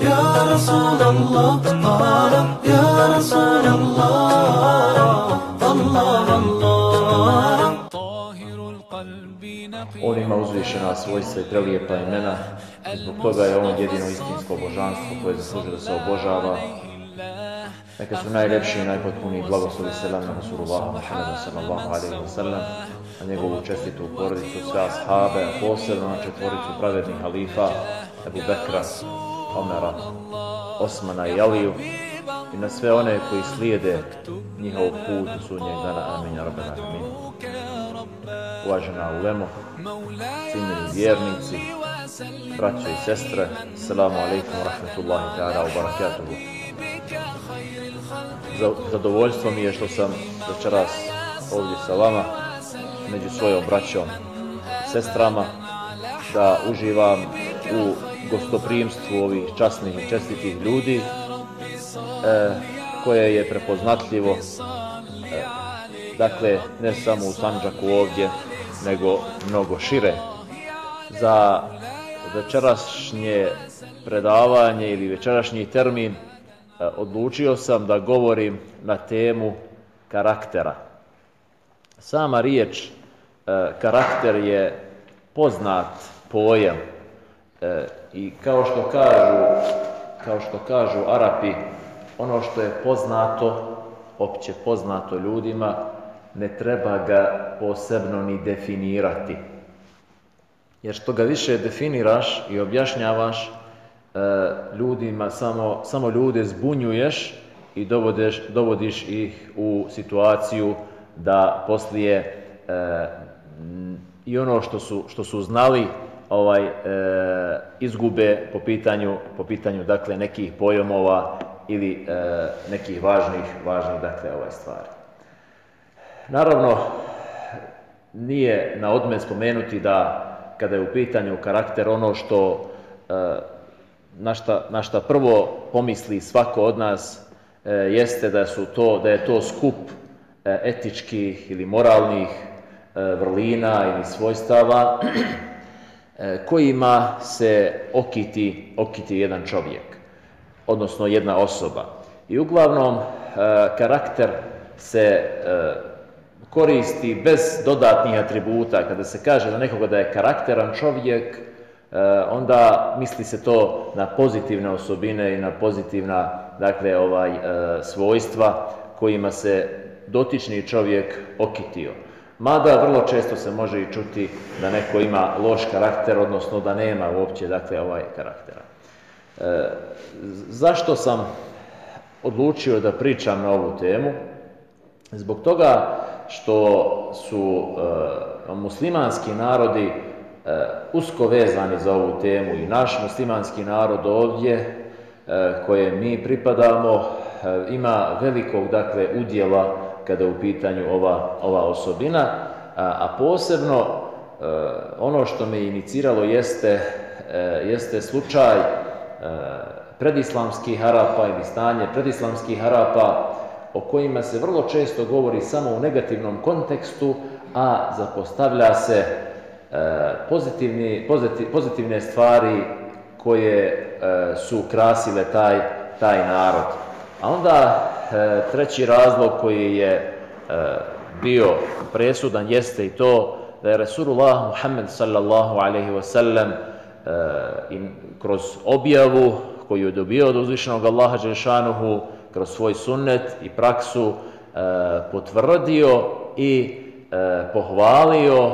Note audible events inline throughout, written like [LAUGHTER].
يا رسول الله يا رسول الله الله الله طاهر القلب نقي On ima uzvišena svojstva i prelijepa imena i zbog toga je on jedino istinsko božanstvo koje zaslužuje da se obožava. Neka su najljepši i najpotpuniji blagoslovi selam na Rasulullah Muhammadu sallallahu alaihi wa sallam, na njegovu čestitu porodicu, sve ashabe, a posebno na četvoricu pravednih halifa, Ebu Bekra, Omera, Osmana i Aliju, i na sve one koji slijede njihov put u sudnjeg dana. Amin, ja rabbena, amin. Uvažena ulemo, cijenjeni vjernici, braćo i sestre, Assalamu alaikum wa rahmatullahi ta'ala wa barakatuhu. Za- Zadovoljstvo mi je što sam večeras ovdje sa vama, među svojom braćom i sestrama, da uživam u gostoprimstvu ovih časnih i čestitih ljudi, e, koje je prepoznatljivo, e, dakle, ne samo u Sanđaku ovdje, nego mnogo šire. Za večerašnje predavanje ili večerašnji termin e, odlučio sam da govorim na temu karaktera. Sama riječ e, karakter je poznat pojam e, i kao što kažu kao što kažu Arapi ono što je poznato opće poznato ljudima ne treba ga posebno ni definirati. Jer što ga više definiraš i objašnjavaš e, ljudima samo, samo ljude zbunjuješ i dovodiš, dovodiš ih u situaciju da poslije e, i ono što su, što su znali ovaj e, izgube po pitanju, po pitanju dakle nekih pojmova ili e, nekih važnih, važnih dakle ovaj stvari. Naravno, nije na odmet spomenuti da kada je u pitanju karakter ono što e, na šta, na šta prvo pomisli svako od nas e, jeste da su to da je to skup e, etičkih ili moralnih e, vrlina ili svojstava kojima se okiti, okiti jedan čovjek, odnosno jedna osoba. I uglavnom e, karakter se e, koristi bez dodatnih atributa. Kada se kaže za nekoga da je karakteran čovjek, e, onda misli se to na pozitivne osobine i na pozitivna dakle, ovaj, e, svojstva kojima se dotični čovjek okitio. Mada vrlo često se može i čuti da neko ima loš karakter, odnosno da nema uopće dakle, ovaj karaktera. E, zašto sam odlučio da pričam na ovu temu? Zbog toga što su e, muslimanski narodi e, usko vezani za ovu temu i naš muslimanski narod ovdje e, koje mi pripadamo e, ima velikog dakle udjela kada je u pitanju ova, ova osobina, a, a posebno e, ono što me iniciralo jeste, e, jeste slučaj e, predislamskih Arapa ili stanje predislamskih Arapa o kojima se vrlo često govori samo u negativnom kontekstu, a zapostavlja se e, pozitivni, poziti- pozitivne stvari koje e, su krasile taj, taj narod. A onda e, treći razlog koji je e, bio presudan jeste i to da je Resulullah Muhammed sallallahu alaihi wasallam e, kroz objavu koju je dobio od uzvišenog Allaha Đelšanuhu kroz svoj sunnet i praksu e, potvrdio i e, pohvalio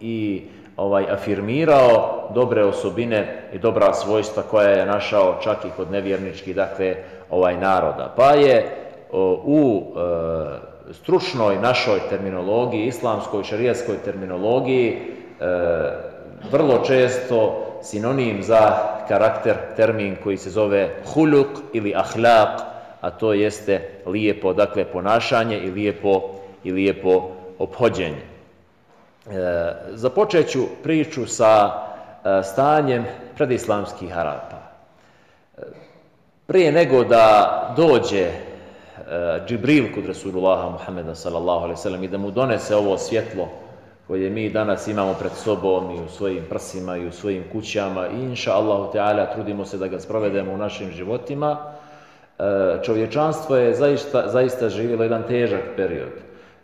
i ovaj afirmirao dobre osobine i dobra svojstva koja je našao čak i kod nevjerničkih dakle ovaj naroda. Pa je u e, stručnoj našoj terminologiji, islamskoj šerijatskoj terminologiji e, vrlo često sinonim za karakter termin koji se zove huluk ili ahlak, a to jeste lijepo dakle ponašanje i lijepo i lijepo ophođenje. E, započet ću priču sa e, stanjem predislamskih Arapa. Prije nego da dođe e, Džibril kod Rasulullaha Muhammeda sallallahu alaihi sallam i da mu donese ovo svjetlo koje mi danas imamo pred sobom i u svojim prsima i u svojim kućama i inša Allahu Teala trudimo se da ga sprovedemo u našim životima. E, čovječanstvo je zaista, zaista živjelo jedan težak period.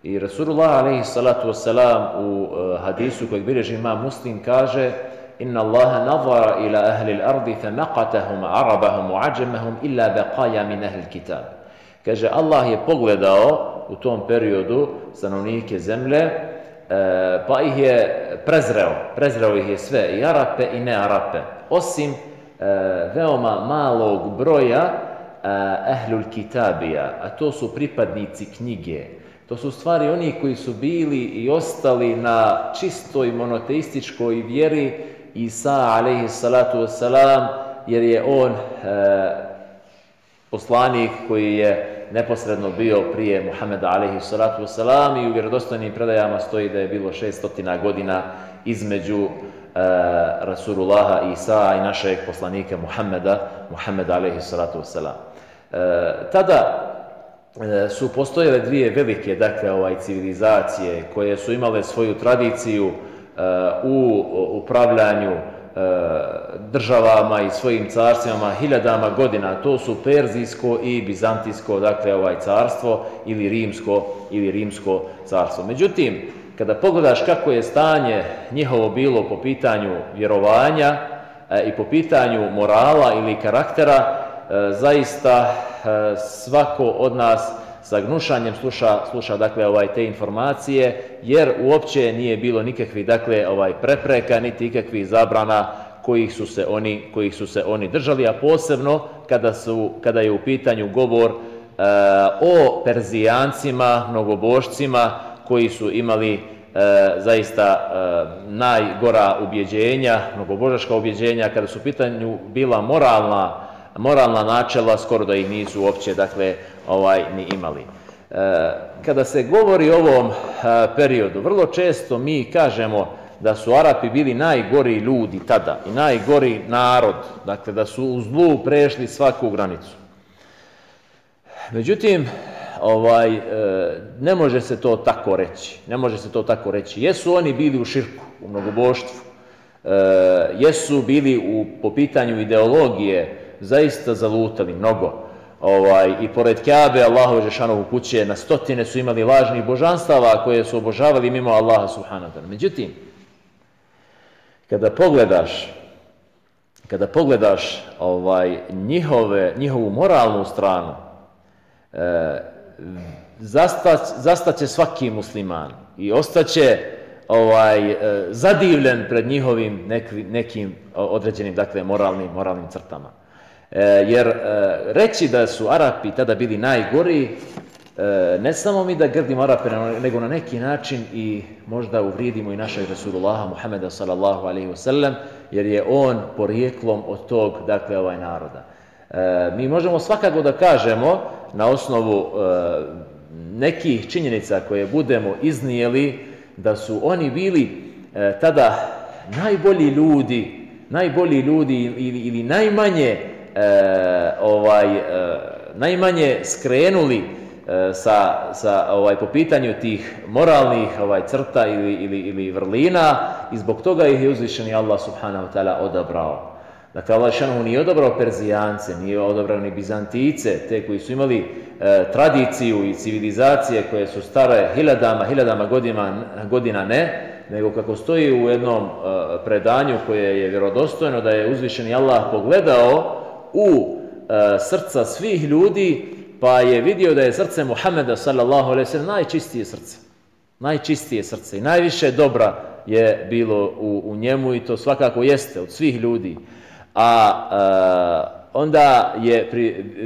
I Rasulullah alaihi salatu wasalam u e, hadisu kojeg bilježi ima muslim kaže Allaha nazara ila ahli al-ardi famaqatahum arabahum wa ajamahum illa baqaya min ahli kitab. Kaže Allah je pogledao u tom periodu stanovnike zemlje E, pa ih je prezreo, prezreo ih je sve, i Arape i ne Arape, osim e, veoma malog broja e, Ehlul Kitabija, a to su pripadnici knjige. To su stvari oni koji su bili i ostali na čistoj monoteističkoj vjeri Isa alaihi salatu wasalam, jer je on poslanik koji je neposredno bio prije Muhameda alaihi salatu wasalam i u vjerodostojnim predajama stoji da je bilo 600 godina između e, Rasulullaha Isa i našeg poslanika Muhammeda, Muhammeda alaihi salatu wasalam. E, tada e, su postojale dvije velike dakle, ovaj, civilizacije koje su imale svoju tradiciju e, u upravljanju E, državama i svojim carstvima hiljadama godina. To su Perzijsko i Bizantijsko, dakle ovaj carstvo ili Rimsko ili Rimsko carstvo. Međutim, kada pogledaš kako je stanje njihovo bilo po pitanju vjerovanja e, i po pitanju morala ili karaktera, e, zaista svako od nas sa gnušanjem sluša, sluša dakle ovaj te informacije jer uopće nije bilo nikakvih dakle ovaj prepreka niti ikakvih zabrana kojih su se oni kojih su se oni držali a posebno kada su kada je u pitanju govor e, o Perzijancima, mnogobošcima koji su imali e, zaista e, najgora ubjeđenja, mnogobožaška ubjeđenja kada su u pitanju bila moralna moralna načela skoro da ih nisu uopće dakle ovaj ni imali. E, kada se govori o ovom e, periodu, vrlo često mi kažemo da su Arapi bili najgori ljudi tada i najgori narod, dakle da su u zlu prešli svaku granicu. Međutim, ovaj, e, ne može se to tako reći. Ne može se to tako reći. Jesu oni bili u širku, u mnogoboštvu, jesu bili u, po pitanju ideologije, zaista zalutali mnogo. Ovaj, I pored Kjabe, Allahove Žešanovu kuće, na stotine su imali lažnih božanstava koje su obožavali mimo Allaha subhanahu Međutim, kada pogledaš kada pogledaš ovaj njihove, njihovu moralnu stranu, e, zastaće svaki musliman i ostaće ovaj, e, zadivljen pred njihovim nekim, nekim određenim dakle, moralnim, moralnim crtama. E, jer e, reći da su Arapi tada bili najgori, e, ne samo mi da grdimo Arape, nego na neki način i možda uvrijedimo i našeg Rasulullaha Muhammeda sallallahu alaihi wasallam, jer je on porijeklom od tog, dakle, ovaj naroda. Mi možemo svakako da kažemo na osnovu nekih činjenica koje budemo iznijeli da su oni bili tada najbolji ljudi, najbolji ljudi ili, najmanje ovaj, e, najmanje skrenuli e, sa, sa ovaj, po pitanju tih moralnih ovaj, crta ili, ili, ili vrlina i zbog toga ih je uzvišeni Allah subhanahu wa ta'ala odabrao. Dakle, Allah šanohu nije odabrao Perzijance, nije odabrao ni Bizantice, te koji su imali e, tradiciju i civilizacije koje su stare hiljadama, hiljadama godina, godina ne, nego kako stoji u jednom e, predanju koje je vjerodostojno da je uzvišeni Allah pogledao u e, srca svih ljudi, pa je vidio da je srce Muhameda sallallahu alejhi ve najčistije srce. Najčistije srce i najviše dobra je bilo u, u njemu i to svakako jeste od svih ljudi. A e, onda je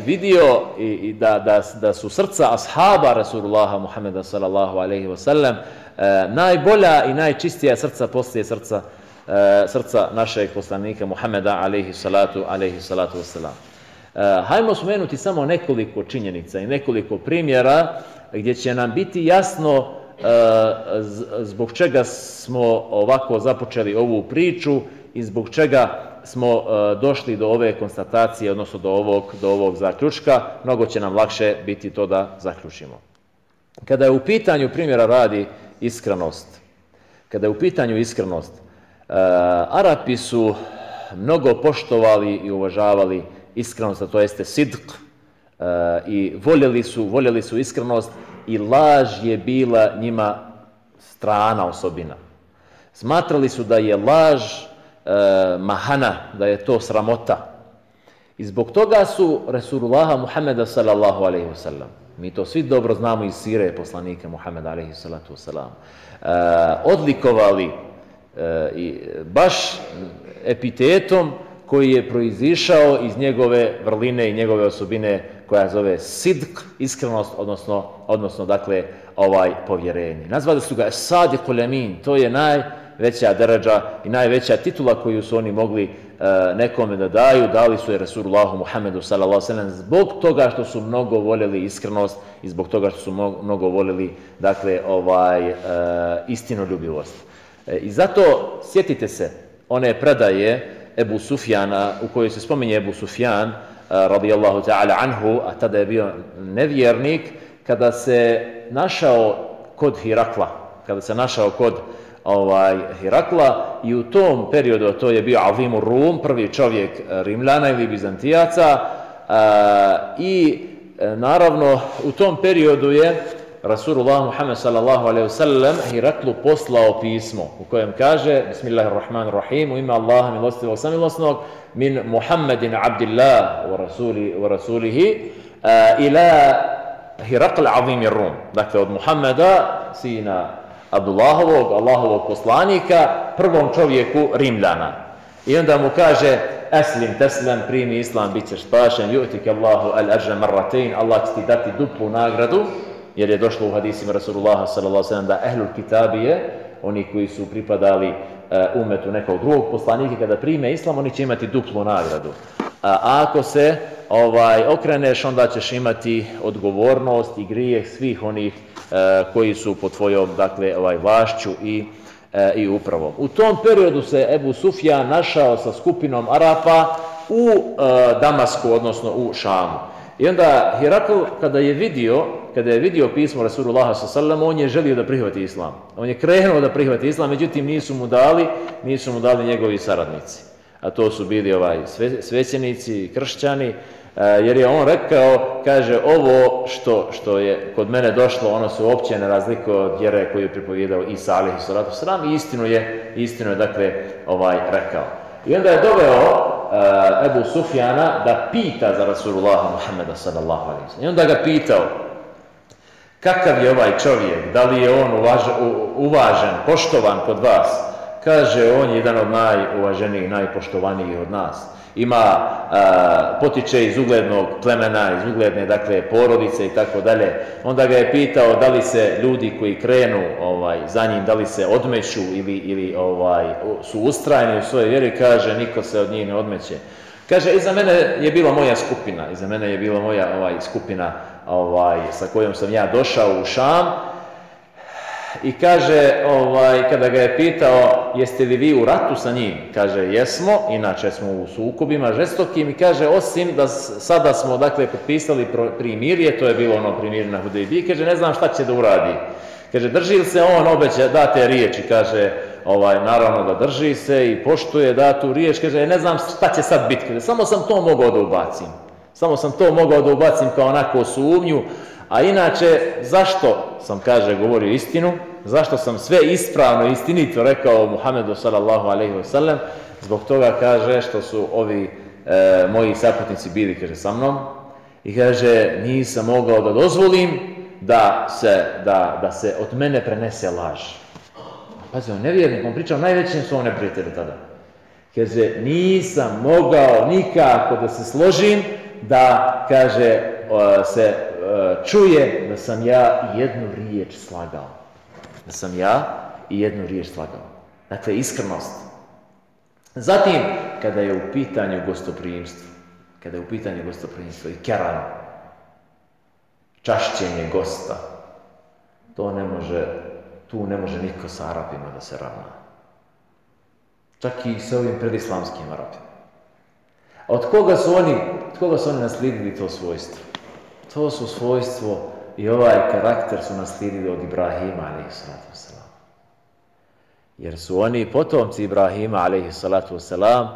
vidio i, i da, da, da su srca ashaba Rasulullaha Muhameda sallallahu alejhi ve sellem e, najbolja i najčistija srca poslije srca srca našeg poslanika Muhameda alejhi salatu alejhi salatu vesselam. E, hajmo spomenuti samo nekoliko činjenica i nekoliko primjera gdje će nam biti jasno e, zbog čega smo ovako započeli ovu priču i zbog čega smo došli do ove konstatacije, odnosno do ovog, do ovog zaključka, mnogo će nam lakše biti to da zaključimo. Kada je u pitanju primjera radi iskrenost, kada je u pitanju iskrenost, Arapi su mnogo poštovali i uvažavali iskrenost, a to jeste sidq, uh, i voljeli su, voljeli su iskrenost i laž je bila njima strana osobina. Smatrali su da je laž uh, mahana, da je to sramota. I zbog toga su Resulullaha Muhammeda sallallahu alaihi wasallam, mi to svi dobro znamo iz sire poslanika Muhammeda alaihi salatu wasalam, uh, odlikovali i baš epitetom koji je proizišao iz njegove vrline i njegove osobine koja zove sidk, iskrenost, odnosno, odnosno dakle, ovaj povjerenje. Nazvali su ga sadiqul amin, to je najveća derađa i najveća titula koju su oni mogli uh, nekome da daju, dali su je Rasulullahu Muhammedu sallallahu zbog toga što su mnogo voljeli iskrenost i zbog toga što su mnogo voljeli dakle, ovaj, uh, istinoljubivost. E, I zato sjetite se one predaje Ebu Sufjana u kojoj se spominje Ebu Sufjan uh, radijallahu ta'ala anhu, a tada je bio nevjernik, kada se našao kod Hirakla, kada se našao kod ovaj Hirakla i u tom periodu, to je bio Avimu Rum, prvi čovjek Rimljana ili Bizantijaca, a, i e, naravno u tom periodu je Rasulullah Muhammed sallallahu alaihi wasallam Hiraklu poslao pismo u kojem kaže Bismillahirrahmanirrahim u ime Allaha milostivog samilosnog min Muhammedin abdillah wa, rasuli, wa rasulihi a, ila Hirakl Azim Rum. Dakle, od Muhammeda, sina Abdullahovog, Allahovog poslanika, prvom čovjeku Rimljana. I onda mu kaže, Eslim teslam, primi islam, bit ćeš spašen, ju'tik Allahu al-arža marratein, Allah će ti dati duplu nagradu, jer je došlo u hadisima Rasulullaha s.a.v. da ehlul kitabije, oni koji su pripadali uh, umetu nekog drugog poslanika, kada prime islam, oni će imati duplu nagradu. A ako se ovaj okreneš, onda ćeš imati odgovornost i grijeh svih onih e, koji su pod tvojom dakle, ovaj, vlašću i, e, i upravom. U tom periodu se Ebu Sufjan našao sa skupinom Arapa u Damasku, odnosno u Šamu. I onda Hirakl, kada je vidio, kada je vidio pismo Rasulullaha sallam, on je želio da prihvati islam. On je krenuo da prihvati islam, međutim nisu mu dali, nisu mu dali njegovi saradnici. A to su bili ovaj sve, svećenici, kršćani, jer je on rekao, kaže, ovo što, što je kod mene došlo, ono se uopće ne razlikuje od vjere koju je pripovjedao Isa alihi salatu sram i istinu je, istinu je, dakle, ovaj, rekao. I onda je doveo uh, Ebu Sufjana da pita za Rasulullaha Muhammeda sallallahu alaihi. I onda ga pitao, kakav je ovaj čovjek, da li je on uvaž, uvažen, poštovan kod vas? Kaže, on je jedan od najuvaženijih, najpoštovanijih od nas ima a, potiče iz uglednog plemena, iz ugledne dakle porodice i tako dalje. Onda ga je pitao da li se ljudi koji krenu ovaj za njim da li se odmeću ili ili ovaj su ustrajni u svojoj vjeri, kaže niko se od njih ne odmeće. Kaže iza mene je bila moja skupina, iza mene je bila moja ovaj skupina ovaj sa kojom sam ja došao u Šam i kaže, ovaj, kada ga je pitao, jeste li vi u ratu sa njim? Kaže, jesmo, inače smo u sukobima žestokim i kaže, osim da sada smo, dakle, potpisali primirje, to je bilo ono primirje na Hudejbi, kaže, ne znam šta će da uradi. Kaže, drži li se on obeća date riječi, kaže, ovaj, naravno da drži se i poštuje datu riječ, kaže, ne znam šta će sad biti, kaže, samo sam to mogao da ubacim. Samo sam to mogao da ubacim kao onako sumnju, A inače, zašto sam, kaže, govorio istinu, zašto sam sve ispravno i istinito rekao Muhammedu sallallahu alaihi wa sallam, zbog toga kaže što su ovi e, moji saputnici bili, kaže, sa mnom, i kaže, nisam mogao da dozvolim da se, da, da se od mene prenese laž. Pazi, on nevjernik, on pričao najvećim svom neprijatelju tada. Kaže, nisam mogao nikako da se složim da, kaže, se čuje da sam ja jednu riječ slagao. Da sam ja i jednu riječ slagao. Dakle, iskrenost. Zatim, kada je u pitanju gostoprijimstvo, kada je u pitanju gostoprijimstvo i keran, čašćenje gosta, to ne može, tu ne može niko sa Arapima da se ravna. Čak i sa ovim predislamskim Arapima. A od koga su oni, od koga su oni naslijedili to svojstvo? To su svojstvo i ovaj karakter su naslijedili od Ibrahima, ali salatu wasalam. jer su oni potomci Ibrahima alaihi salatu wasalam,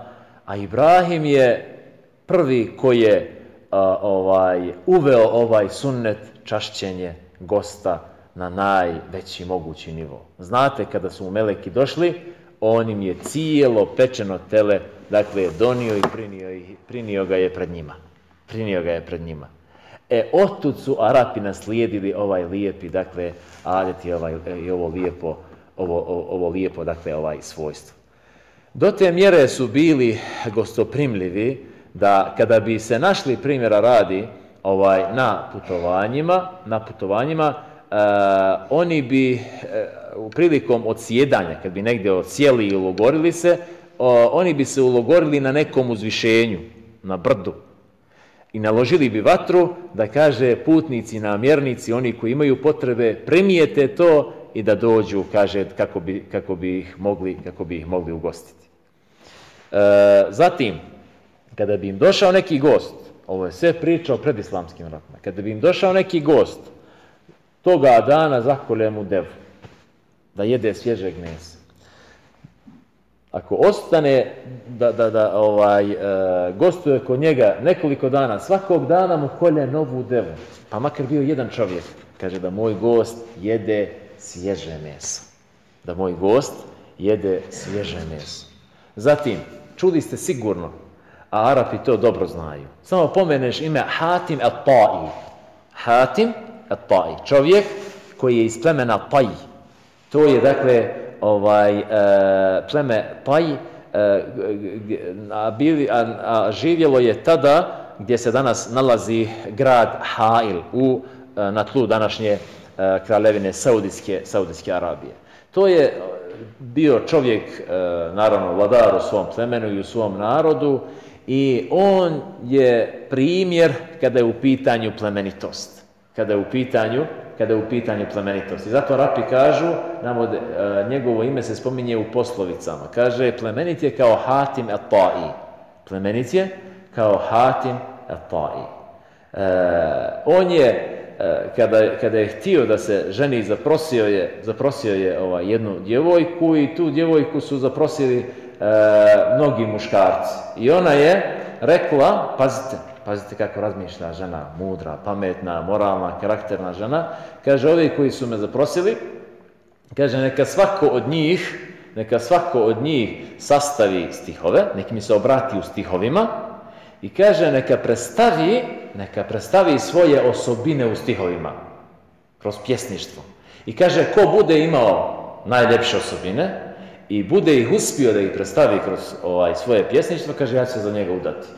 a Ibrahim je prvi koji je a, ovaj, uveo ovaj sunnet čašćenje gosta na najveći mogući nivo. Znate, kada su u Meleki došli, on im je cijelo pečeno tele, dakle, donio i prinio, ih- prinio ga je pred njima. Prinio ga je pred njima. E, otud su Arapi naslijedili ovaj lijepi, dakle, adet i, ovaj, i ovo lijepo, ovo, ovo, lijepo, dakle, ovaj svojstvo. Do te mjere su bili gostoprimljivi da kada bi se našli primjera radi ovaj na putovanjima, na putovanjima, e, oni bi e, u prilikom odsjedanja, kad bi negdje odsjeli i ulogorili se, o, oni bi se ulogorili na nekom uzvišenju, na brdu. I naložili bi vatru da kaže putnici, namjernici, oni koji imaju potrebe, primijete to i da dođu, kaže, kako bi, kako bi, ih, mogli, kako bi ih mogli ugostiti. E, zatim, kada bi im došao neki gost, ovo je sve priča o predislamskim ratima, kada bi im došao neki gost, toga dana zakolje mu devu, da jede svježeg mesa. Ako ostane da, da, da ovaj, e, gostuje kod njega nekoliko dana, svakog dana mu kolje novu devu, pa makar bio jedan čovjek, kaže da moj gost jede svježe meso. Da moj gost jede svježe meso. Zatim, čuli ste sigurno, a Arapi to dobro znaju. Samo pomeneš ime Hatim al-Ta'i. Hatim al-Ta'i. Čovjek koji je iz plemena Taj. To je, dakle, ovaj, e, pleme Taj, e, a, bili, a, a živjelo je tada gdje se danas nalazi grad Hail u, e, na tlu današnje kraljevine Saudijske, Saudijske Arabije. To je bio čovjek, naravno, vladar u svom plemenu i u svom narodu i on je primjer kada je u pitanju plemenitost. Kada je u pitanju, kada je u pitanju plemenitost. I zato Rapi kažu, navode, e, njegovo ime se spominje u poslovicama. Kaže, plemenit je kao Hatim et-Ta'i. Plemenit je kao Hatim et-Ta'i. E, on je, e, kada, kada je htio da se ženi, zaprosio je, zaprosio je ovaj, jednu djevojku i tu djevojku su zaprosili e, mnogi muškarci. I ona je rekla, pazite, pazite kako razmišlja žena, mudra, pametna, moralna, karakterna žena, kaže, ovi koji su me zaprosili, kaže, neka svako od njih, neka svako od njih sastavi stihove, nek mi se obrati u stihovima, i kaže neka predstavi, neka predstavi svoje osobine u stihovima kroz pjesništvo. I kaže ko bude imao najljepše osobine i bude ih uspio da ih predstavi kroz ovaj svoje pjesništvo, kaže ja ću se za njega udati.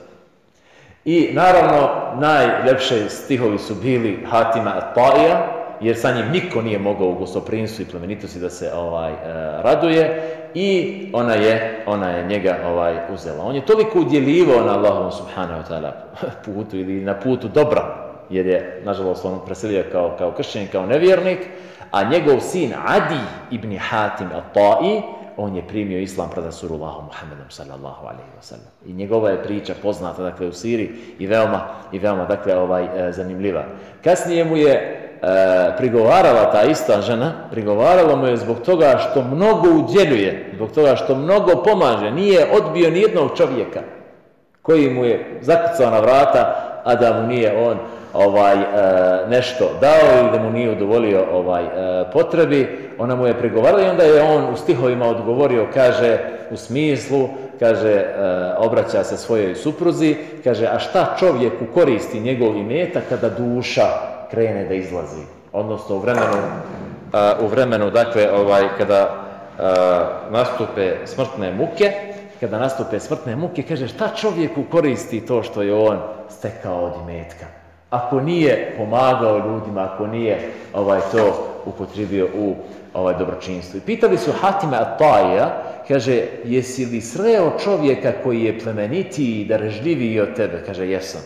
I naravno najljepše stihovi su bili Hatima At-Ta'ija, jer sa njim niko nije mogao u gostoprinstvu i plemenitosti da se ovaj e, raduje i ona je ona je njega ovaj uzela. On je toliko udjeljivao na Allahovom subhanahu wa ta'ala [LAUGHS] putu ili na putu dobra, jer je nažalost on preselio kao kao kršćanin, kao nevjernik, a njegov sin Adi ibn Hatim At-Ta'i on je primio islam pred Rasululahom Muhammedom sallallahu alejhi ve sellem. I njegova je priča poznata dakle u Siriji i veoma i veoma dakle ovaj e, zanimljiva. Kasnije mu je e, prigovarala ta ista žena, prigovarala mu je zbog toga što mnogo udjeljuje, zbog toga što mnogo pomaže, nije odbio ni jednog čovjeka koji mu je zakucao na vrata, a da mu nije on ovaj e, nešto dao ili da mu nije udovolio ovaj e, potrebi, ona mu je pregovarala i onda je on u stihovima odgovorio, kaže u smislu, kaže e, obraća se svojoj supruzi, kaže a šta čovjeku koristi njegov imeta kada duša krene da izlazi, odnosno u vremenu u vremenu dakle ovaj kada nastupe smrtne muke, kada nastupe smrtne muke, kaže šta čovjeku koristi to što je on stekao od imetka. Ako nije pomagao ljudima, ako nije ovaj to upotrebio u ovaj dobročinstvo. I pitali su Hatima Ataja, kaže, jesi li sreo čovjeka koji je plemenitiji i darežljiviji od tebe? Kaže, jesam.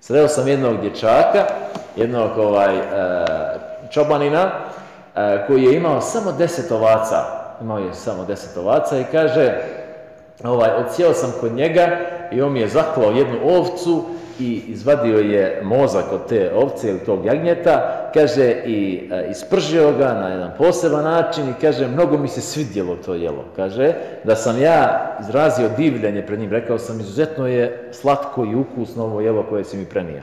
Sreo sam jednog dječaka, jednog ovaj, e, čobanina, e, koji je imao samo deset ovaca. Imao je samo deset ovaca i kaže, ovaj, odsjeo sam kod njega i on mi je zaklao jednu ovcu i izvadio je mozak od te ovce ili tog jagnjeta, kaže, i e, ispržio ga na jedan poseban način i kaže, mnogo mi se svidjelo to jelo. Kaže, da sam ja izrazio divljenje pred njim, rekao sam, izuzetno je slatko i ukusno ovo jelo koje si mi prenio.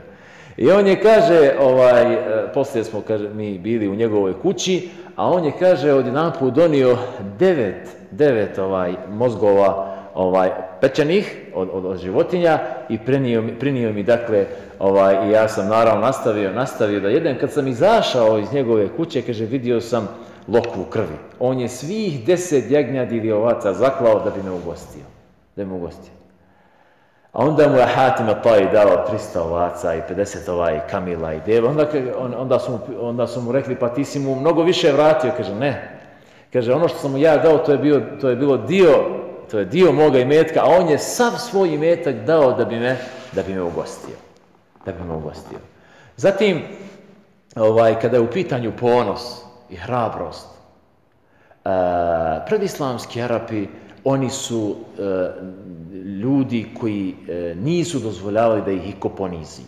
I on je, kaže, ovaj, e, poslije smo, kaže, mi bili u njegovoj kući, a on je, kaže, odjedanput donio devet, devet ovaj, mozgova ovaj, pečenih od, od, od životinja i prenio, mi- prinio mi, dakle, ovaj, i ja sam naravno nastavio, nastavio da jedem. Kad sam izašao iz njegove kuće, kaže, vidio sam lokvu krvi. On je svih deset jagnjadi ili ovaca zaklao da bi me ugostio. Da bi me ugostio. A onda mu je Hatim taj dao 300 ovaca i 50 ovaj kamila i deva. Onda, onda, su mu, onda su mu rekli, pa ti si mu mnogo više vratio. Kaže, ne. Kaže, ono što sam mu ja dao, to je, bio, to je bilo dio, to je dio moga imetka, a on je sav svoj imetak dao da bi me, da bi me ugostio. Da bi me ugostio. Zatim, ovaj, kada je u pitanju ponos i hrabrost, Uh, predislamski Arapi, oni su e, ljudi koji e, nisu dozvoljavali da ih iko ponizi.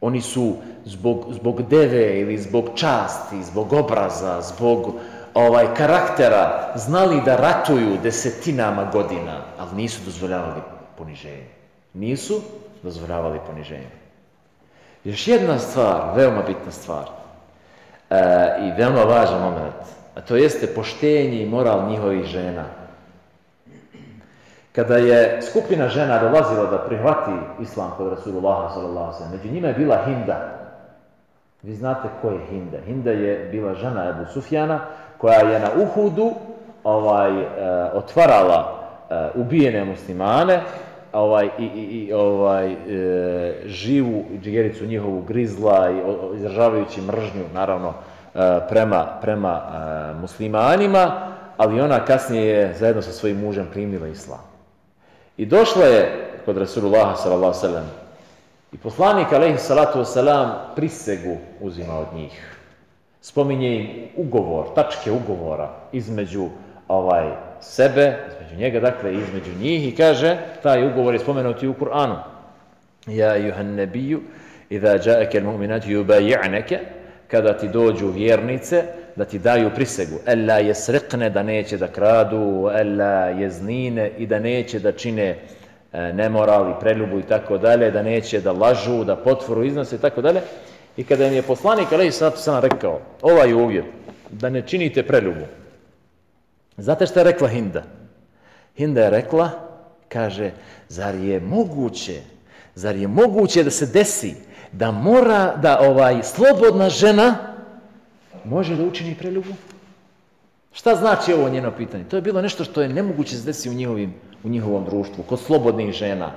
Oni su zbog, zbog deve ili zbog časti, zbog obraza, zbog ovaj karaktera znali da ratuju desetinama godina, ali nisu dozvoljavali poniženje. Nisu dozvoljavali poniženje. Još jedna stvar, veoma bitna stvar e, i veoma važan moment, a to jeste poštenje i moral njihovih žena. Kada je skupina žena dolazila da prihvati islam kod ve sellem, među njima je bila Hinda. Vi znate ko je Hinda? Hinda je bila žena Ebu Sufjana koja je na Uhudu ovaj, e, otvarala e, ubijene muslimane ovaj, i, i, ovaj, e, živu džigericu njihovu grizla i izražavajući mržnju naravno prema, prema muslimanima, ali ona kasnije je zajedno sa svojim mužem primila islam. I došla je kod ve sellem i poslanik alejhi salatu wasalam prisegu uzima od njih. Spominje im ugovor, tačke ugovora između ovaj sebe, između njega, dakle između njih i kaže, taj ugovor je spomenut i u Kur'anu. Ja juhan nebiju, idha ja'ake al-mu'minat yubayi'naka, kada ti dođu vjernice, da ti daju prisegu. Ella jesriqne, da neće da kradu, ella jeznine i da neće da čine e, nemoral i preljubu i tako dalje, da neće da lažu, da potvoru iznose i tako dalje. I kada im je poslanik, ali sam rekao, ovaj uvjet, da ne činite preljubu. Znate što je rekla Hinda? Hinda je rekla, kaže, zar je moguće, zar je moguće da se desi da mora da ovaj slobodna žena može da učini preljubu? Šta znači ovo njeno pitanje? To je bilo nešto što je nemoguće se desi u, njihovim, u njihovom društvu, kod slobodnih žena.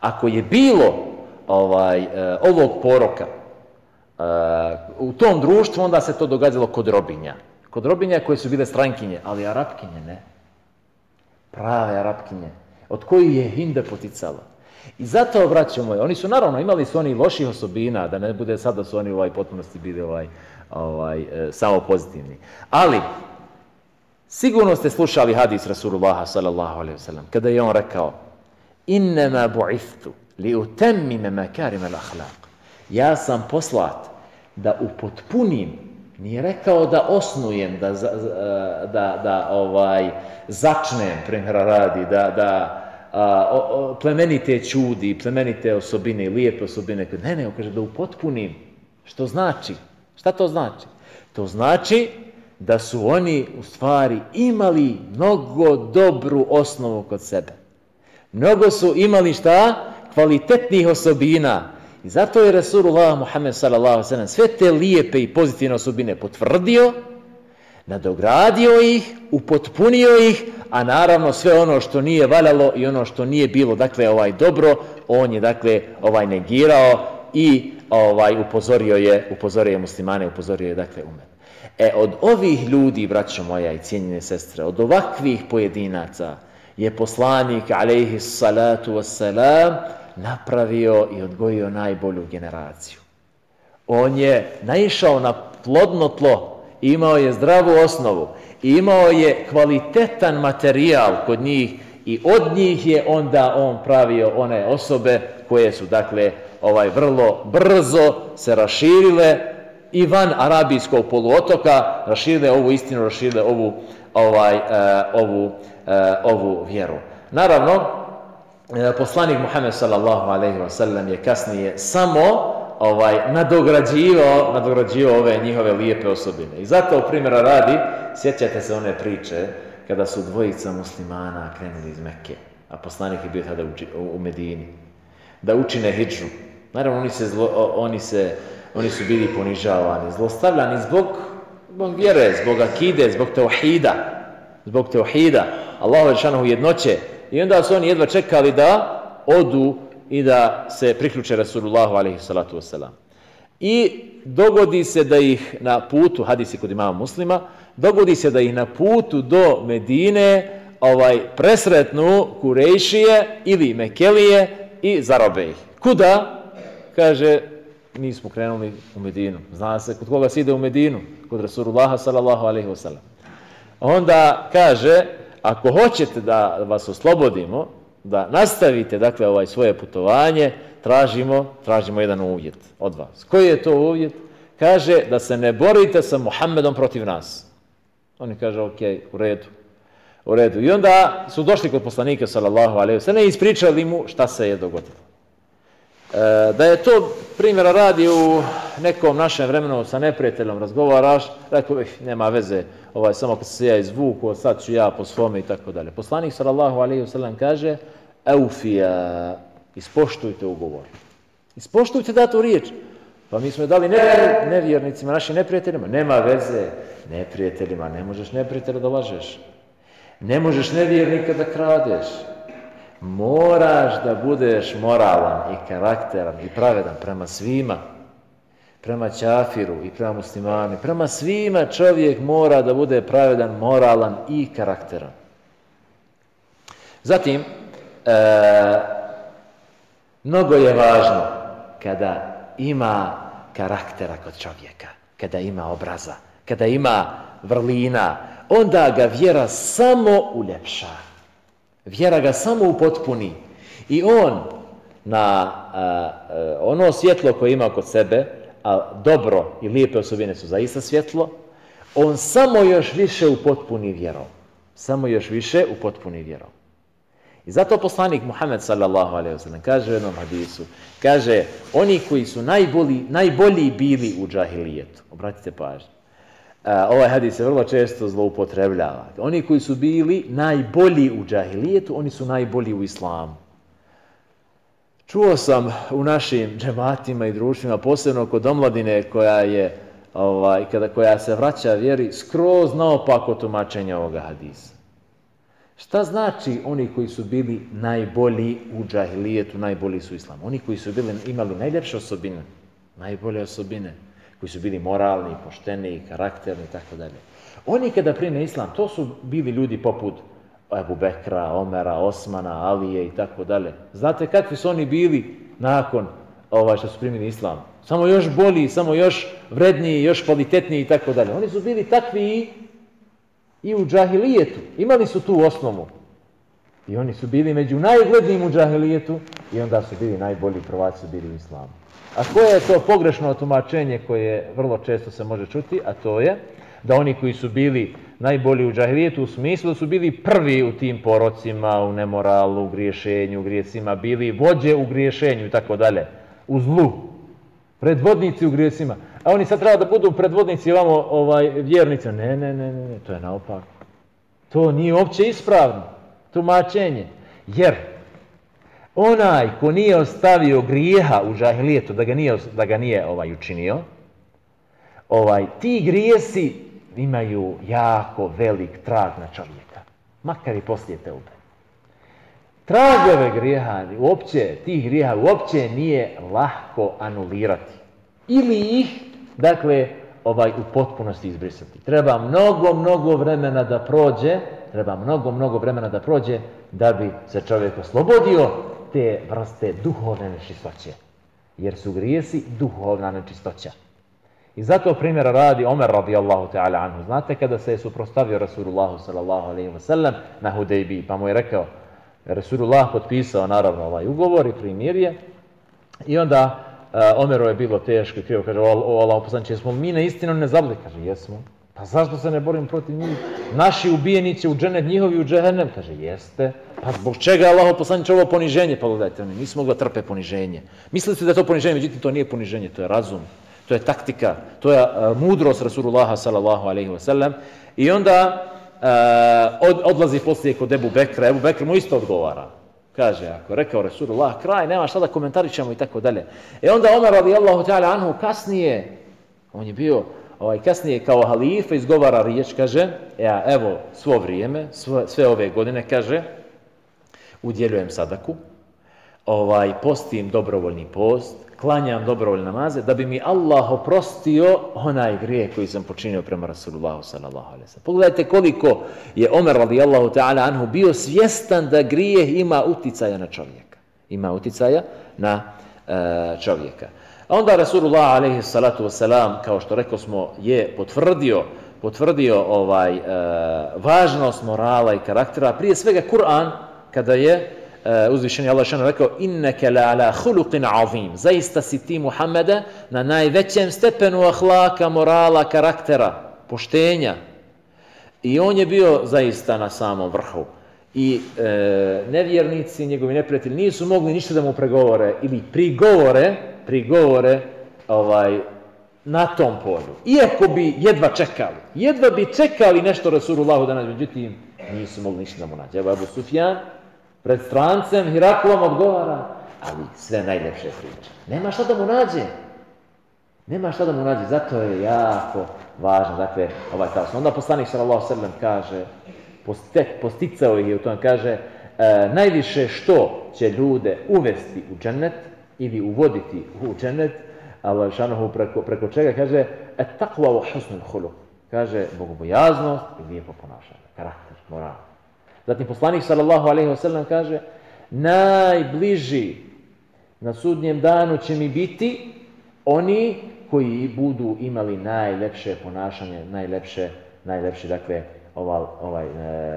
Ako je bilo ovaj, e, ovog poroka u tom društvu, onda se to događalo kod robinja. Kod robinja koje su bile strankinje, ali arapkinje ne. Prave arapkinje. Od kojih je Hinda poticala. I zato, braćo moje, oni su naravno imali su oni loših osobina, da ne bude sad da su oni ovaj potpunosti bili ovaj, ovaj, e, samo pozitivni. Ali, sigurno ste slušali hadis Rasulullaha sallallahu alaihi wasallam, kada je on rekao Innama bu'ithtu li utemmime makarima al-akhlaq. Ja sam poslat da upotpunim, nije rekao da osnujem, da, da, da ovaj, začnem, primjera radi, da, da a, o, o, plemenite čudi, plemenite osobine, lijepe osobine. Ne, ne, on kaže da upotpunim. Što znači? Šta to znači? To znači da su oni u stvari imali mnogo dobru osnovu kod sebe. Mnogo su imali šta? Kvalitetnih osobina. I zato je Rasulullah Muhammed sallam sve te lijepe i pozitivne osobine potvrdio, nadogradio ih, upotpunio ih, a naravno sve ono što nije valjalo i ono što nije bilo, dakle, ovaj dobro, on je, dakle, ovaj negirao i ovaj upozorio je, upozorio je muslimane, upozorio je, dakle, umet. E, od ovih ljudi, braćo moja i cijenjene sestre, od ovakvih pojedinaca je poslanik, alaihi salatu wassalam, napravio i odgojio najbolju generaciju. On je naišao na plodno tlo, imao je zdravu osnovu, imao je kvalitetan materijal kod njih i od njih je onda on pravio one osobe koje su dakle ovaj vrlo brzo se raširile i van arabijskog poluotoka raširile ovu istinu, raširile ovu ovaj, e, ovu, e, ovu vjeru. Naravno, poslanik Muhammed sallallahu alejhi ve sellem je kasnije samo ovaj nadograđivao, nadograđivao ove njihove lijepe osobine. I zato primjera radi, sjećate se one priče kada su dvojica muslimana krenuli iz Mekke, a poslanik je bio tada u, Medini, da učine hidžu. Naravno, oni, se zlo, oni, se, oni su bili ponižavani, zlostavljani zbog, zbog vjere, zbog akide, zbog teohida, zbog teohida, Allahu jednoće. I onda su oni jedva čekali da odu i da se priključe Rasulullahu alaihi salatu wasalam. I dogodi se da ih na putu, hadisi kod imama muslima, dogodi se da ih na putu do Medine ovaj presretnu Kurejšije ili Mekelije i zarobe ih. Kuda? Kaže, mi smo krenuli u Medinu. Zna se kod koga se ide u Medinu? Kod Rasulullaha sallallahu alaihi wasalam. Onda kaže, ako hoćete da vas oslobodimo, da nastavite dakle ovaj svoje putovanje, tražimo, tražimo jedan uvjet od vas. Koji je to uvjet? Kaže da se ne borite sa Muhammedom protiv nas. Oni kaže, ok, u redu. U redu. I onda su došli kod poslanika, sallallahu alaihi i ispričali mu šta se je dogodilo. E, da je to primjera radi u nekom našem vremenu sa neprijateljom razgovaraš, rekao bih, nema veze, ovaj, samo kad se ja izvuku, sad ću ja po svome i tako dalje. Poslanik sallallahu alaihi wa kaže, eufija, ispoštujte ugovor. Ispoštujte datu riječ. Pa mi smo dali nevjernicima, našim neprijateljima. Nema veze, neprijateljima, ne možeš neprijatelja da lažeš. Ne možeš nevjernika da kradeš. Moraš da budeš moralan i karakteran i pravedan prema svima. Prema čafiru i prema muslimani. Prema svima čovjek mora da bude pravedan, moralan i karakteran. Zatim, e, mnogo je važno kada ima karaktera kod čovjeka, kada ima obraza, kada ima vrlina, onda ga vjera samo uljepša. Vjera ga samo upotpuni. I on na ono svjetlo koje ima kod sebe, a dobro i lijepe osobine su zaista svjetlo, on samo još više upotpuni vjerom. Samo još više upotpuni vjerom. I zato poslanik Muhammed sallallahu alaihi wasallam kaže u jednom hadisu, kaže, oni koji su najbolji, najbolji bili u džahilijetu, obratite pažnju, ovaj hadis se vrlo često zloupotrebljava. Oni koji su bili najbolji u džahilijetu, oni su najbolji u islamu. Čuo sam u našim džematima i društvima, posebno kod omladine koja je, ovaj, kada, koja se vraća vjeri, skroz naopako tumačenja ovoga hadisa. Šta znači oni koji su bili najbolji u džahilijetu, najbolji su islamu? Oni koji su bili, imali najljepše osobine, najbolje osobine, koji su bili moralni, pošteni, karakterni i tako dalje. Oni kada prime islam, to su bili ljudi poput Ebu Bekra, Omera, Osmana, Alije i tako dalje. Znate kakvi su oni bili nakon ovaj, što su primili islam? Samo još bolji, samo još vredniji, još kvalitetniji i tako dalje. Oni su bili takvi i u džahilijetu. Imali su tu osnovu. I oni su bili među najglednijim u džahilijetu i onda su bili najbolji prvaci bili u islamu. A koje je to pogrešno tumačenje koje vrlo često se može čuti, a to je da oni koji su bili najbolji u džahilijetu u smislu su bili prvi u tim porocima, u nemoralu, u griješenju, u grijesima, bili vođe u griješenju i tako dalje, u zlu, predvodnici u grijesima. A oni sad treba da budu predvodnici ovamo ovaj, vjernici. Ne, ne, ne, ne, to je naopako. To nije uopće ispravno tumačenje. Jer onaj ko nije ostavio grijeha u žahilijetu, da ga nije, da ga nije ovaj, učinio, ovaj, ti grijesi imaju jako velik trag na čovjeka. Makar i poslije te ube. Tragove grijeha, uopće, tih grijeha uopće nije lahko anulirati. Ili ih, dakle, ovaj u potpunosti izbrisati. Treba mnogo, mnogo vremena da prođe, treba mnogo, mnogo vremena da prođe da bi se čovjek oslobodio te vrste duhovne nečistoće. Jer su grijesi duhovna nečistoća. I zato primjera radi Omer radijallahu ta'ala anhu. Znate kada se je suprostavio Rasulullahu sallallahu alaihi wa sallam na Hudejbi, pa mu je rekao, Resulullah potpisao naravno ovaj ugovor i primirje i onda uh, Omeru je bilo teško i krivo, kaže, o, o Allah poslanče, jesmo mi na istinu ne zabili? Kaže, jesmo. Pa zašto se ne borimo protiv njih? Naši ubijeni će u dženet, njihovi u džehennem. Kaže, jeste. Pa zbog čega Allah poslanče ovo poniženje? Pa gledajte, oni nisu mogli trpe poniženje. Mislili ste da je to poniženje, međutim to nije poniženje, to je razum. To je taktika, to je uh, mudrost Rasulullaha sallallahu alaihi wa sallam. I onda od, odlazi poslije kod Ebu Bekra. Ebu Bekr mu isto odgovara. Kaže, ako je rekao Rasulullah, kraj, nema šta da komentarićemo i tako dalje. E onda Omer radijallahu ta'ala anhu kasnije, on je bio ovaj, kasnije kao halifa izgovara riječ, kaže, ja evo svo vrijeme, sve, sve ove godine, kaže, udjeljujem sadaku, ovaj, postim dobrovoljni post, klanjam dobrovoljne namaze, da bi mi Allah oprostio onaj grijeh koji sam počinio prema Rasulullahu sallallahu. Pogledajte koliko je Omer radijallahu ta'ala anhu bio svjestan da grijeh ima uticaja na čovjeka. Ima uticaja na e, čovjeka. Onda Rasulullah alaihi salatu wasalam, kao što rekao smo, je potvrdio potvrdio ovaj e, važnost morala i karaktera. Prije svega Kur'an, kada je uh, uzvišeni Allah šano rekao inneke la ala huluqin azim zaista si ti Muhammede na najvećem stepenu ahlaka, morala, karaktera, poštenja i on je bio zaista na samom vrhu i e, nevjernici, njegovi neprijatelji nisu mogli ništa da mu pregovore ili prigovore, prigovore ovaj, na tom polju. Iako bi jedva čekali, jedva bi čekali nešto Rasulullahu danas, međutim nisu mogli ništa da mu nađe. Evo Abu Sufjan, pred strancem Hiraklom odgovara, ali sve najljepše priče. Nema šta da mu nađe. Nema šta da mu nađe, zato je jako važno, dakle, ovaj taos. Onda poslanik sallallahu sallam kaže, postek, posticao ih je u tom, kaže, e, najviše što će ljude uvesti u džennet ili uvoditi u džennet, Allah šanohu preko, preko čega kaže, et takva u husnul hulu. Kaže, bogobojaznost i lijepo ponašanje, karakter, moral. Zatim poslanik sallallahu alejhi ve sellem kaže: "Najbliži na sudnjem danu će mi biti oni koji budu imali najlepše ponašanje, najlepše, najlepše dakle ovaj, ovaj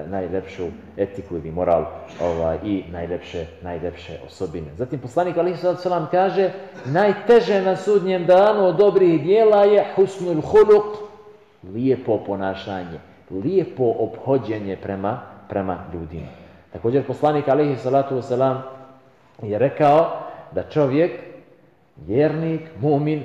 najlepšu etiku ili moral ovaj i najlepše najlepše osobine. Zatim poslanik alejhi selam kaže: "Najteže na sudnjem danu od dobrih djela je husnul huluq, lijepo ponašanje, lijepo ophođenje prema prema ljudima. Također poslanik vesselam je rekao da čovjek vjernik, mumin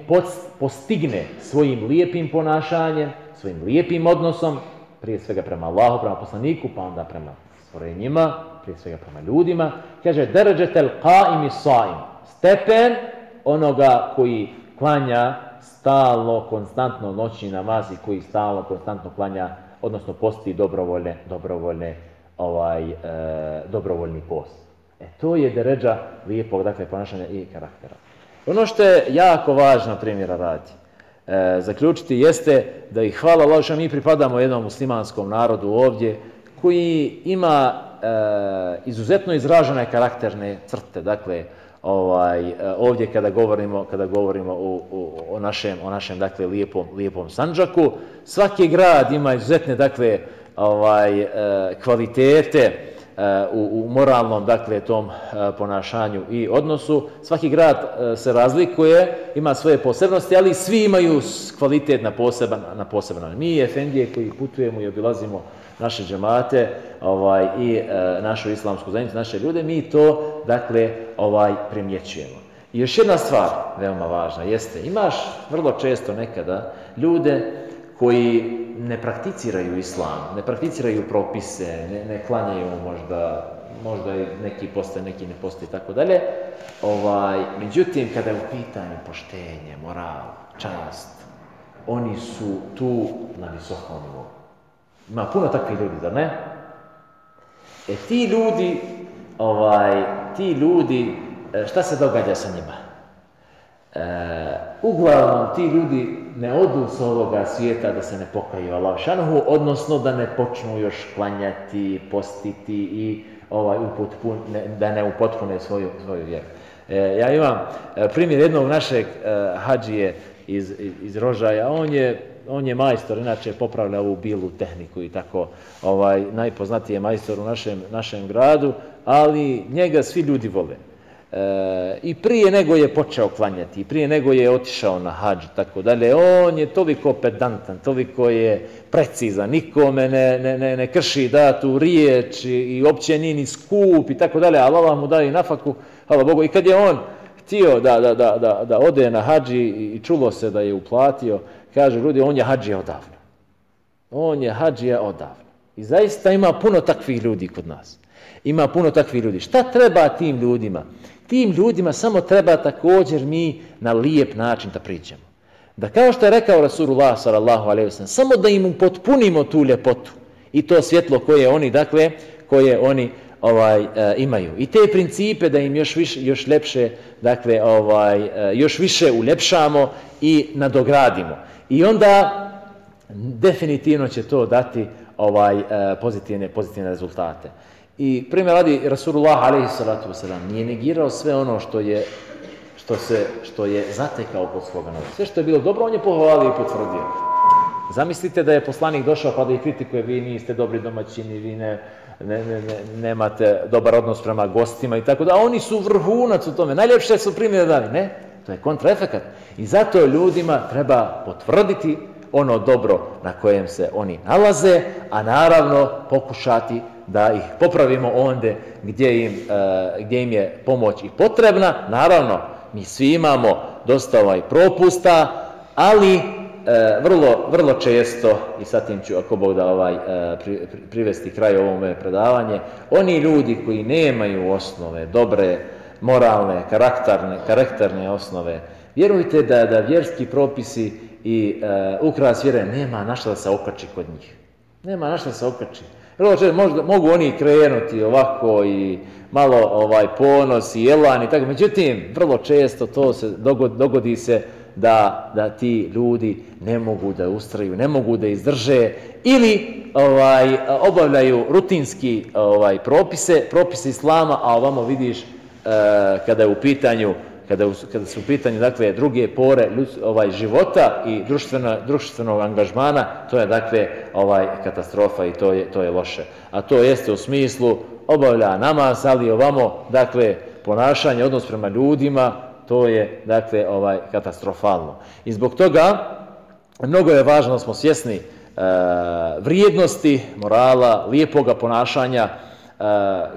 postigne svojim lijepim ponašanjem, svojim lijepim odnosom, prije svega prema Allahu, prema poslaniku, pa onda prema stvorenjima, prije svega prema ljudima, kaže deređetel qaimi saim, stepen onoga koji klanja stalno, konstantno noćni namaz i koji stalno, konstantno klanja, odnosno posti dobrovoljne, dobrovoljne ovaj e, dobrovoljni post. E to je deređa lijepog dakle ponašanja i karaktera. Ono što je jako važno primjera radi, e, zaključiti jeste da ih hvala što mi pripadamo jednom muslimanskom narodu ovdje koji ima e, izuzetno izražene karakterne crte, dakle ovaj e, ovdje kada govorimo kada govorimo o, o, našem našem dakle lijepom lijepom Sandžaku svaki grad ima izuzetne dakle ovaj kvalitete u, u moralnom dakle tom e, ponašanju i odnosu. Svaki grad se razlikuje, ima svoje posebnosti, ali svi imaju kvalitet na poseban na poseban. Mi efendije koji putujemo i obilazimo naše džemate, ovaj i e, našu islamsku zajednicu, naše ljude, mi to dakle ovaj primjećujemo. I još jedna stvar veoma važna jeste, imaš vrlo često nekada ljude koji ne prakticiraju islam, ne prakticiraju propise, ne, ne klanjaju možda, možda neki postoje, neki ne postoje i tako dalje. Ovaj, međutim, kada je u pitanju poštenje, moral, čast, oni su tu na visokom nivou. Ima puno takvih ljudi, da ne? E ti ljudi, ovaj, ti ljudi, e, šta se događa sa njima? E, uglavnom, ti ljudi ne odu s ovoga svijeta da se ne pokaju Allah šanuhu, odnosno da ne počnu još klanjati, postiti i ovaj, upotpun, ne, da ne upotpune svoju, svoju vjeru. E, ja imam e, primjer jednog našeg e, hađije iz, iz Rožaja, on je, on je majstor, inače popravlja ovu bilu tehniku i tako, ovaj, najpoznatiji je majstor u našem, našem gradu, ali njega svi ljudi vole. I prije nego je počeo klanjati, i prije nego je otišao na hađ, tako dalje, on je toliko pedantan, toliko je precizan, nikome ne, ne, ne, krši datu riječ i, i opće nije ni skup i tako dalje, ali Allah mu daje i nafaku, hvala Bogu. I kad je on htio da, da, da, da, da ode na hađi i čulo se da je uplatio, kaže, ljudi, on je hađija odavno. On je hađija odavno. I zaista ima puno takvih ljudi kod nas. Ima puno takvih ljudi. Šta treba tim ljudima? Tim ljudima samo treba također mi na lijep način da pričamo. Da kao što je rekao Rasulullah sallallahu alejhi ve samo da im potpunimo tu ljepotu i to svjetlo koje oni dakle koje oni ovaj e, imaju. I te principe da im još više još lepše dakle ovaj e, još više uljepšamo i nadogradimo. I onda definitivno će to dati ovaj e, pozitivne pozitivne rezultate. I primjer radi Rasulullah alejhi salatu vesselam nije negirao sve ono što je što se što je zatekao kod svoga naroda. Sve što je bilo dobro on je pohvalio i potvrdio. Zamislite da je poslanik došao pa da ih kritikuje vi niste dobri domaćini, vi ne, ne, ne, ne, nemate dobar odnos prema gostima i tako da. Oni su vrhunac u tome. Najljepše su primjere dali. Ne, to je kontraefekat. I zato ljudima treba potvrditi ono dobro na kojem se oni nalaze, a naravno pokušati da ih popravimo onde gdje im, uh, gdje im je pomoć i potrebna. Naravno, mi svi imamo dosta ovaj propusta, ali e, vrlo, vrlo često, i sad tim ću ako Bog da ovaj, e, pri, pri, privesti kraj ovome predavanje, oni ljudi koji nemaju osnove, dobre, moralne, karakterne, karakterne osnove, vjerujte da, da vjerski propisi i e, ukras vjere nema našta da se okači kod njih. Nema našta da se okači. Vrlo možda, mogu oni krenuti ovako i malo ovaj ponos i elan i tako. Međutim, vrlo često to se dogodi, dogodi se da, da ti ljudi ne mogu da ustraju, ne mogu da izdrže ili ovaj obavljaju rutinski ovaj propise, propise islama, a ovamo vidiš e, kada je u pitanju kada, su u pitanju dakle druge pore ovaj života i društveno, društvenog angažmana, to je dakle ovaj katastrofa i to je to je loše. A to jeste u smislu obavlja namaz, ali ovamo dakle ponašanje, odnos prema ljudima, to je dakle ovaj katastrofalno. I zbog toga mnogo je važno da smo svjesni e, vrijednosti, morala, lijepoga ponašanja e,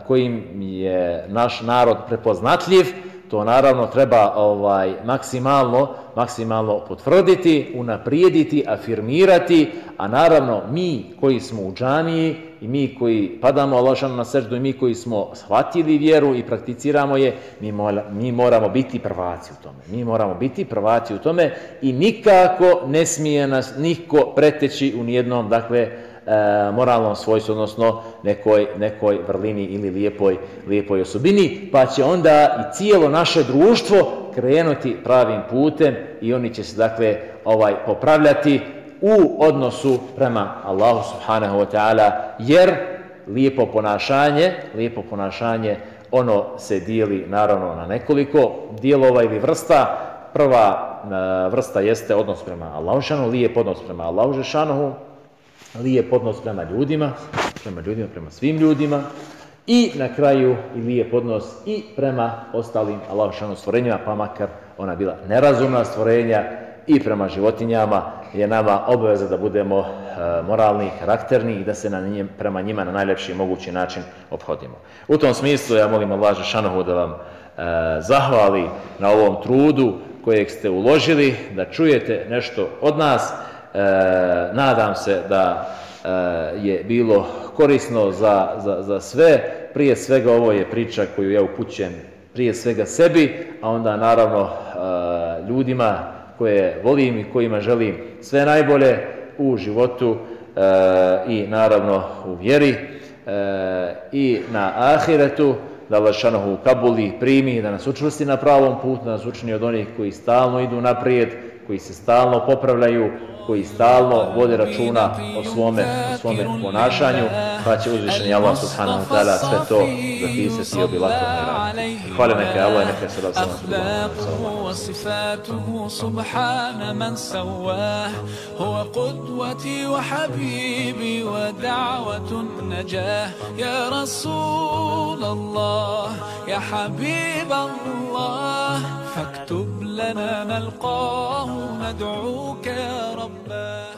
kojim je naš narod prepoznatljiv, to naravno treba ovaj maksimalno maksimalno potvrditi, unaprijediti, afirmirati, a naravno mi koji smo u džamiji i mi koji padamo Allahšanu na srđu i mi koji smo shvatili vjeru i prakticiramo je, mi, mora, mi moramo biti prvaci u tome. Mi moramo biti prvaci u tome i nikako ne smije nas niko preteći u nijednom, dakle, moralnom svojstvu, odnosno nekoj, nekoj vrlini ili lijepoj, lijepoj osobini, pa će onda i cijelo naše društvo krenuti pravim putem i oni će se dakle ovaj popravljati u odnosu prema Allahu subhanahu wa ta'ala jer lijepo ponašanje, lijepo ponašanje ono se dijeli naravno na nekoliko dijelova ili vrsta. Prva vrsta jeste odnos prema Allahu lijep odnos prema Allahu lijep odnos prema ljudima, prema ljudima, prema svim ljudima i na kraju i lijep odnos i prema ostalim Allahošanu stvorenjima, pa makar ona bila nerazumna stvorenja i prema životinjama je nama obaveza da budemo e, moralni, karakterni i da se na njem, prema njima na najljepši mogući način obhodimo. U tom smislu ja molim Allah Žešanohu da vam e, zahvali na ovom trudu kojeg ste uložili, da čujete nešto od nas, nadam se da e, je bilo korisno za, za, za sve. Prije svega ovo je priča koju ja upućem prije svega sebi, a onda naravno e, ljudima koje volim i kojima želim sve najbolje u životu e, i naravno u vjeri e, i na ahiretu da Allah šanohu kabuli primi, da nas učvrsti na pravom putu, da nas učini od onih koji stalno idu naprijed, koji se stalno popravljaju, koji stalno vode računa o svome, o svome ponašanju, pa će uzvišeni Allah subhanahu wa ta'ala sve to zapisati i obilatovno raditi. Hvala neka Allah i neka se da sam وصفاته سبحان من لنا نلقاه ندعوك يا رباه